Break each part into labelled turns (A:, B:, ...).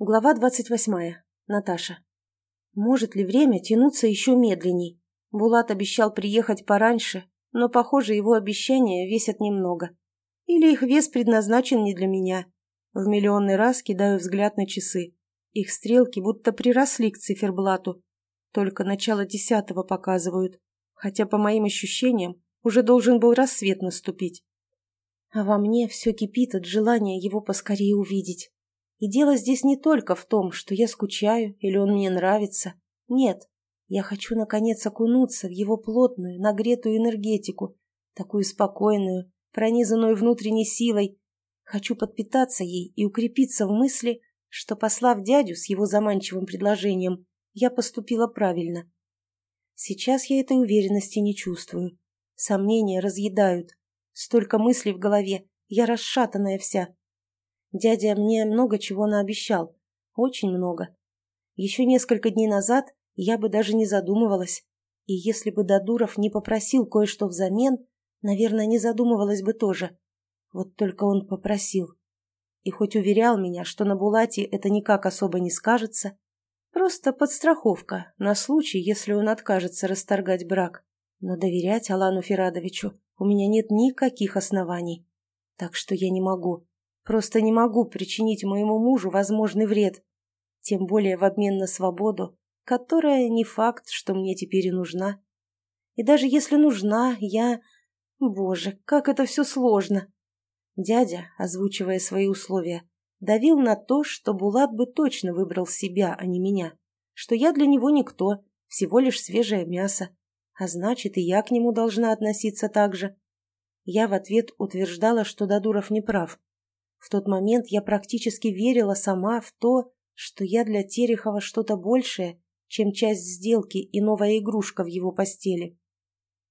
A: Глава двадцать восьмая. Наташа. Может ли время тянуться еще медленней? Булат обещал приехать пораньше, но, похоже, его обещания весят немного. Или их вес предназначен не для меня. В миллионный раз кидаю взгляд на часы. Их стрелки будто приросли к циферблату. Только начало десятого показывают, хотя, по моим ощущениям, уже должен был рассвет наступить. А во мне все кипит от желания его поскорее увидеть. И дело здесь не только в том, что я скучаю или он мне нравится. Нет, я хочу, наконец, окунуться в его плотную, нагретую энергетику, такую спокойную, пронизанную внутренней силой. Хочу подпитаться ей и укрепиться в мысли, что, послав дядю с его заманчивым предложением, я поступила правильно. Сейчас я этой уверенности не чувствую. Сомнения разъедают. Столько мыслей в голове, я расшатанная вся. Дядя мне много чего наобещал. Очень много. Еще несколько дней назад я бы даже не задумывалась. И если бы Дадуров не попросил кое-что взамен, наверное, не задумывалась бы тоже. Вот только он попросил. И хоть уверял меня, что на Булате это никак особо не скажется, просто подстраховка на случай, если он откажется расторгать брак. Но доверять Алану Ферадовичу у меня нет никаких оснований. Так что я не могу. Просто не могу причинить моему мужу возможный вред, тем более в обмен на свободу, которая не факт, что мне теперь и нужна. И даже если нужна, я... Боже, как это все сложно! Дядя, озвучивая свои условия, давил на то, что Булат бы точно выбрал себя, а не меня, что я для него никто, всего лишь свежее мясо, а значит, и я к нему должна относиться так же. Я в ответ утверждала, что Дадуров не прав, в тот момент я практически верила сама в то, что я для Терехова что-то большее, чем часть сделки и новая игрушка в его постели.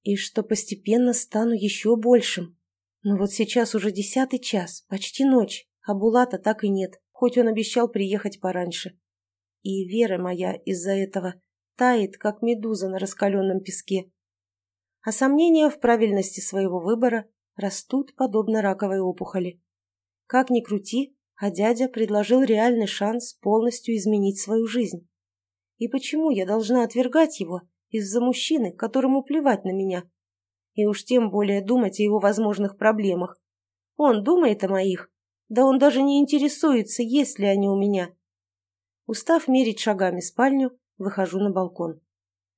A: И что постепенно стану еще большим. Но вот сейчас уже десятый час, почти ночь, а Булата так и нет, хоть он обещал приехать пораньше. И вера моя из-за этого тает, как медуза на раскаленном песке. А сомнения в правильности своего выбора растут подобно раковой опухоли. Как ни крути, а дядя предложил реальный шанс полностью изменить свою жизнь. И почему я должна отвергать его из-за мужчины, которому плевать на меня? И уж тем более думать о его возможных проблемах. Он думает о моих, да он даже не интересуется, есть ли они у меня. Устав мерить шагами спальню, выхожу на балкон.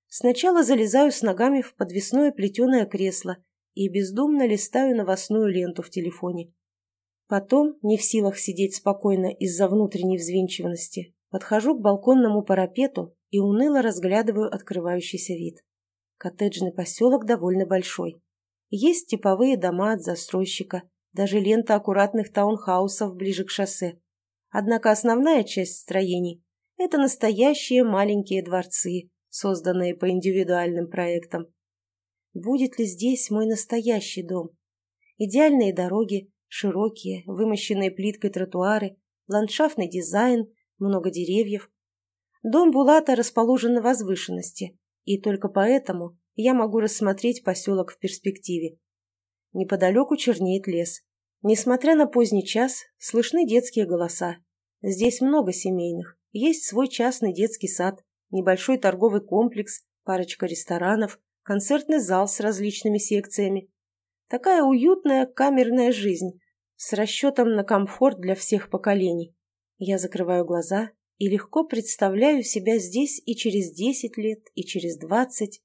A: Сначала залезаю с ногами в подвесное плетеное кресло и бездумно листаю новостную ленту в телефоне. Потом, не в силах сидеть спокойно из-за внутренней взвинченности, подхожу к балконному парапету и уныло разглядываю открывающийся вид. Коттеджный поселок довольно большой. Есть типовые дома от застройщика, даже лента аккуратных таунхаусов ближе к шоссе. Однако основная часть строений – это настоящие маленькие дворцы, созданные по индивидуальным проектам. Будет ли здесь мой настоящий дом? Идеальные дороги, Широкие, вымощенные плиткой тротуары, ландшафтный дизайн, много деревьев. Дом Булата расположен на возвышенности, и только поэтому я могу рассмотреть поселок в перспективе. Неподалеку чернеет лес. Несмотря на поздний час, слышны детские голоса. Здесь много семейных. Есть свой частный детский сад, небольшой торговый комплекс, парочка ресторанов, концертный зал с различными секциями. Такая уютная камерная жизнь, с расчетом на комфорт для всех поколений. Я закрываю глаза и легко представляю себя здесь и через десять лет, и через двадцать.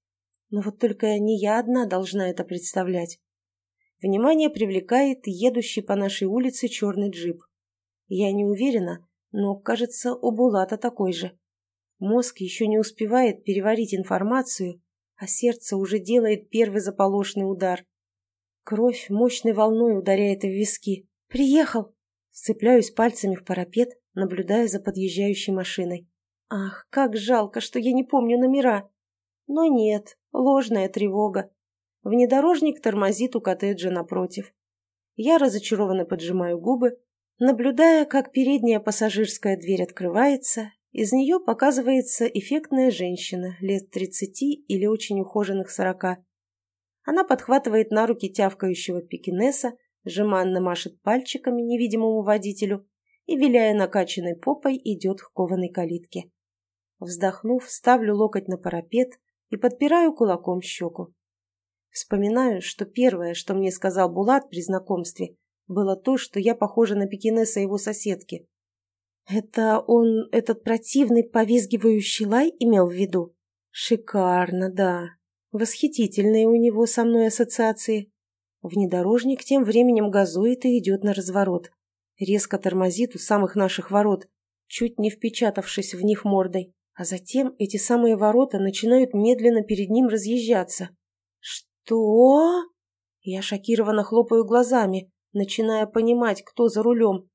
A: Но вот только не я одна должна это представлять. Внимание привлекает едущий по нашей улице черный джип. Я не уверена, но, кажется, у Булата такой же. Мозг еще не успевает переварить информацию, а сердце уже делает первый заполошный удар. Кровь мощной волной ударяет в виски. «Приехал!» Сцепляюсь пальцами в парапет, наблюдая за подъезжающей машиной. «Ах, как жалко, что я не помню номера!» Но нет, ложная тревога. Внедорожник тормозит у коттеджа напротив. Я разочарованно поджимаю губы, наблюдая, как передняя пассажирская дверь открывается, из нее показывается эффектная женщина лет тридцати или очень ухоженных сорока. Она подхватывает на руки тявкающего пекинеса, жеманно машет пальчиками невидимому водителю и, виляя накачанной попой, идет к кованой калитке. Вздохнув, ставлю локоть на парапет и подпираю кулаком щеку. Вспоминаю, что первое, что мне сказал Булат при знакомстве, было то, что я похожа на пекинеса его соседки. Это он этот противный повизгивающий лай имел в виду? Шикарно, да. Восхитительные у него со мной ассоциации. Внедорожник тем временем газует и идет на разворот. Резко тормозит у самых наших ворот, чуть не впечатавшись в них мордой. А затем эти самые ворота начинают медленно перед ним разъезжаться. «Что?» Я шокированно хлопаю глазами, начиная понимать, кто за рулем.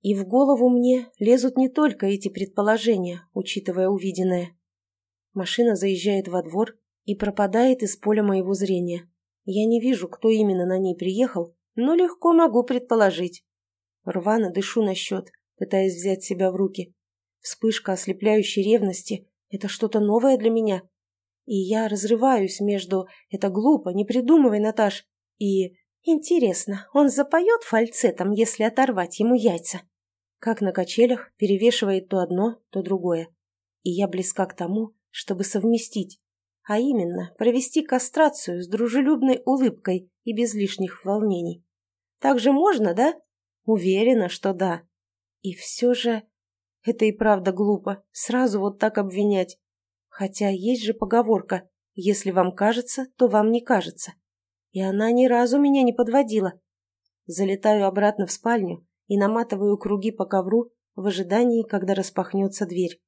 A: И в голову мне лезут не только эти предположения, учитывая увиденное. Машина заезжает во двор и пропадает из поля моего зрения. Я не вижу, кто именно на ней приехал, но легко могу предположить. Рвано дышу на счет, пытаясь взять себя в руки. Вспышка ослепляющей ревности – это что-то новое для меня. И я разрываюсь между «это глупо, не придумывай, Наташ» и Интересно, он запоет фальцетом, если оторвать ему яйца? Как на качелях перевешивает то одно, то другое. И я близка к тому, чтобы совместить, а именно провести кастрацию с дружелюбной улыбкой и без лишних волнений. Так же можно, да? Уверена, что да. И все же... Это и правда глупо, сразу вот так обвинять. Хотя есть же поговорка «если вам кажется, то вам не кажется». И она ни разу меня не подводила. Залетаю обратно в спальню и наматываю круги по ковру в ожидании, когда распахнется дверь.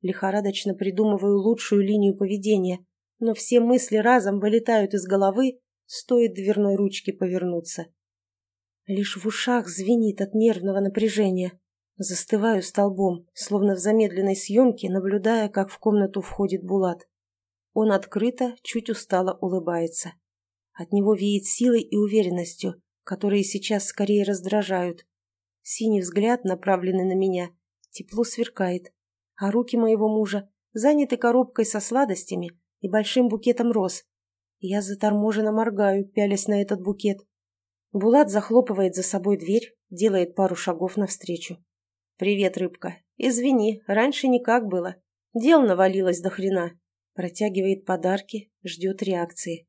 A: Лихорадочно придумываю лучшую линию поведения, но все мысли разом вылетают из головы, стоит дверной ручке повернуться. Лишь в ушах звенит от нервного напряжения. Застываю столбом, словно в замедленной съемке, наблюдая, как в комнату входит Булат. Он открыто, чуть устало улыбается. От него веет силой и уверенностью, которые сейчас скорее раздражают. Синий взгляд, направленный на меня, тепло сверкает, а руки моего мужа заняты коробкой со сладостями и большим букетом роз. Я заторможенно моргаю, пялясь на этот букет. Булат захлопывает за собой дверь, делает пару шагов навстречу. «Привет, рыбка. Извини, раньше никак было. Дел навалилось до хрена». Протягивает подарки, ждет реакции.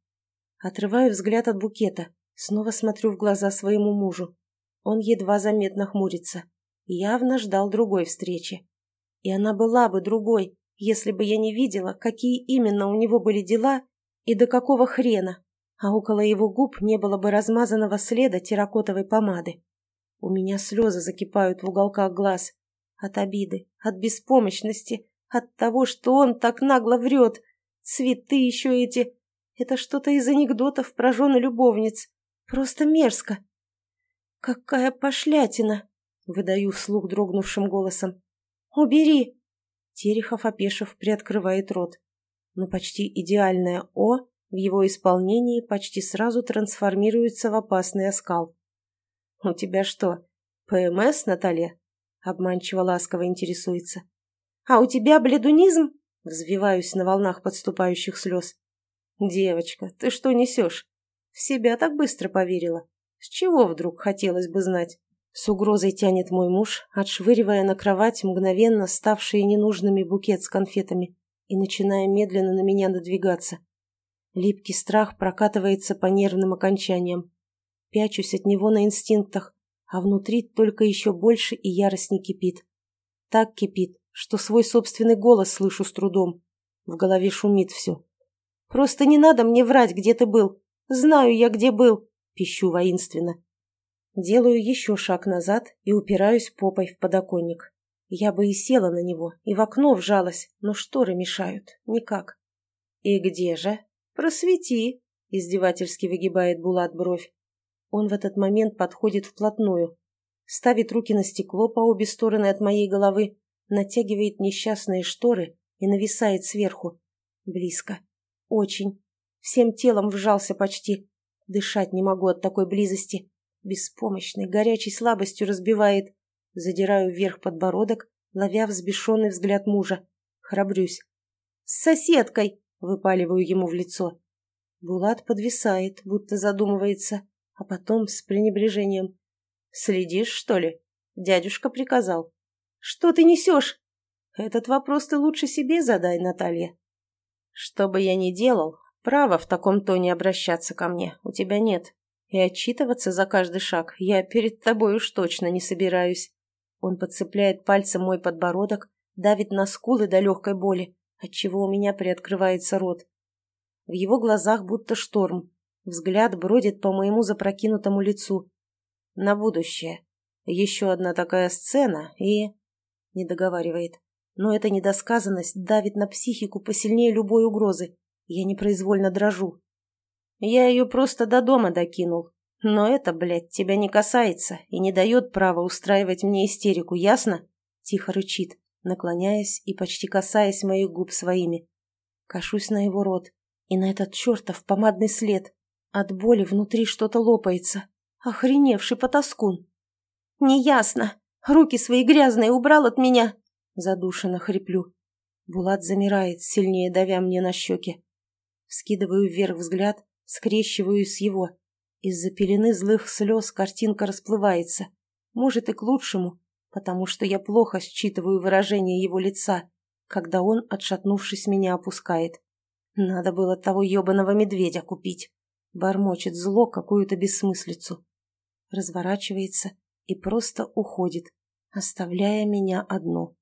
A: Отрываю взгляд от букета, снова смотрю в глаза своему мужу. Он едва заметно хмурится. Явно ждал другой встречи. И она была бы другой, если бы я не видела, какие именно у него были дела и до какого хрена, а около его губ не было бы размазанного следа терракотовой помады. У меня слезы закипают в уголках глаз. От обиды, от беспомощности, от того, что он так нагло врет. Цветы еще эти, это что-то из анекдотов про жены любовниц. Просто мерзко. «Какая пошлятина!» — выдаю вслух дрогнувшим голосом. «Убери!» Терехов, опешив, приоткрывает рот. Но почти идеальное «о» в его исполнении почти сразу трансформируется в опасный оскал. «У тебя что, ПМС, Наталья?» — обманчиво ласково интересуется. «А у тебя бледунизм?» — взвиваюсь на волнах подступающих слез. «Девочка, ты что несешь? В себя так быстро поверила. С чего вдруг, хотелось бы знать?» С угрозой тянет мой муж, отшвыривая на кровать мгновенно ставшие ненужными букет с конфетами и начиная медленно на меня надвигаться. Липкий страх прокатывается по нервным окончаниям. Пячусь от него на инстинктах, а внутри только еще больше и яростней кипит. Так кипит, что свой собственный голос слышу с трудом. В голове шумит все. Просто не надо мне врать, где ты был. Знаю я, где был, пищу воинственно. Делаю еще шаг назад и упираюсь попой в подоконник. Я бы и села на него, и в окно вжалась, но шторы мешают. Никак. «И где же?» «Просвети!» — издевательски выгибает Булат бровь. Он в этот момент подходит вплотную, ставит руки на стекло по обе стороны от моей головы, натягивает несчастные шторы и нависает сверху. Близко. Очень. Всем телом вжался почти. Дышать не могу от такой близости. Беспомощной, горячей слабостью разбивает. Задираю вверх подбородок, ловя взбешенный взгляд мужа. Храбрюсь. «С соседкой!» — выпаливаю ему в лицо. Булат подвисает, будто задумывается, а потом с пренебрежением. «Следишь, что ли? Дядюшка приказал. «Что ты несешь?» «Этот вопрос ты лучше себе задай, Наталья». «Что бы я ни делал, права в таком тоне обращаться ко мне у тебя нет. И отчитываться за каждый шаг я перед тобой уж точно не собираюсь». Он подцепляет пальцем мой подбородок, давит на скулы до легкой боли, отчего у меня приоткрывается рот. В его глазах будто шторм. Взгляд бродит по моему запрокинутому лицу. На будущее. Еще одна такая сцена и... Не договаривает. Но эта недосказанность давит на психику посильнее любой угрозы. Я непроизвольно дрожу. Я ее просто до дома докинул. Но это, блядь, тебя не касается и не дает права устраивать мне истерику, ясно? Тихо рычит, наклоняясь и почти касаясь моих губ своими. Кашусь на его рот и на этот чертов помадный след. От боли внутри что-то лопается. Охреневший потаскун. «Неясно. Руки свои грязные убрал от меня!» Задушенно хриплю. Булат замирает, сильнее давя мне на щеки. Скидываю вверх взгляд, скрещиваю с его. Из-за пелены злых слез картинка расплывается. Может, и к лучшему, потому что я плохо считываю выражение его лица, когда он, отшатнувшись, меня опускает. Надо было того ебаного медведя купить. Бормочет зло какую-то бессмыслицу. Разворачивается и просто уходит, оставляя меня одну.